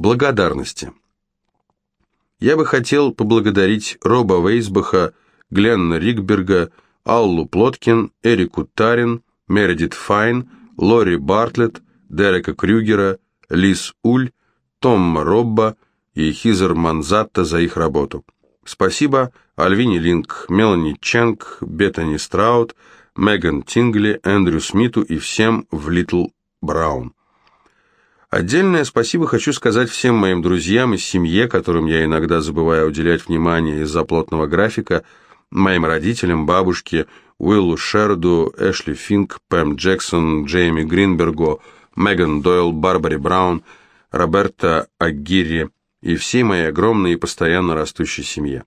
Благодарности. Я бы хотел поблагодарить Роба Вейсбаха, Гленна Ригберга, Аллу Плоткин, Эрику Тарин, Мередит Файн, Лори Бартлетт, Дерека Крюгера, Лиз Уль, Томма Робба и Хизер Манзатта за их работу. Спасибо Альвине Линк, Мелани Ченг, Беттани Страут, Меган Тингли, Эндрю Смиту и всем в Литл Браун. Отдельное спасибо хочу сказать всем моим друзьям и семье, которым я иногда забываю уделять внимание из-за плотного графика, моим родителям, бабушке, Уиллу Шерду, Эшли Финк, Пэм Джексон, Джейми Гринбергу, Меган Дойл, Барбаре Браун, Роберта Агири и всей моей огромной и постоянно растущей семье.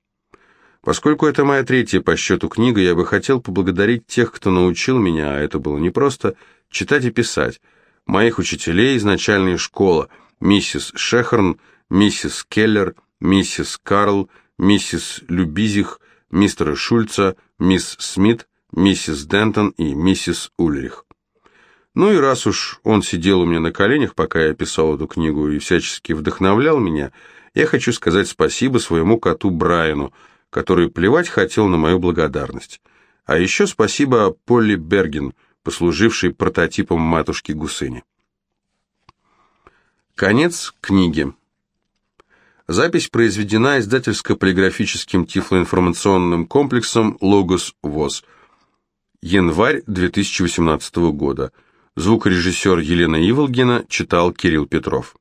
Поскольку это моя третья по счету книга, я бы хотел поблагодарить тех, кто научил меня, а это было непросто, читать и писать, моих учителей из начальной школы, миссис Шехерн, миссис Келлер, миссис Карл, миссис Любизих, мистера Шульца, мисс Смит, миссис Дентон и миссис Ульрих. Ну и раз уж он сидел у меня на коленях, пока я писал эту книгу и всячески вдохновлял меня, я хочу сказать спасибо своему коту Брайану, который плевать хотел на мою благодарность. А еще спасибо Полли Берген, послужившей прототипом матушки Гусыни. Конец книги. Запись произведена издательско-полиграфическим тифлоинформационным комплексом «Логос ВОЗ». Январь 2018 года. Звукорежиссер Елена Иволгина читал Кирилл Петров.